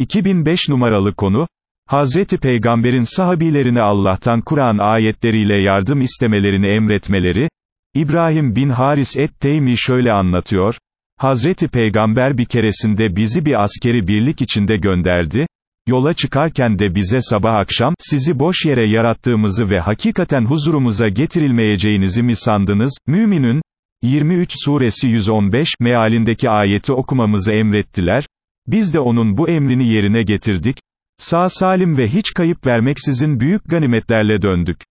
2005 numaralı konu, Hazreti Peygamber'in sahabilerine Allah'tan Kur'an ayetleriyle yardım istemelerini emretmeleri, İbrahim bin Haris et-Teymi şöyle anlatıyor, Hazreti Peygamber bir keresinde bizi bir askeri birlik içinde gönderdi, yola çıkarken de bize sabah akşam, sizi boş yere yarattığımızı ve hakikaten huzurumuza getirilmeyeceğinizi mi sandınız, Müminün, 23 suresi 115 mealindeki ayeti okumamızı emrettiler, biz de onun bu emrini yerine getirdik, sağ salim ve hiç kayıp vermeksizin büyük ganimetlerle döndük.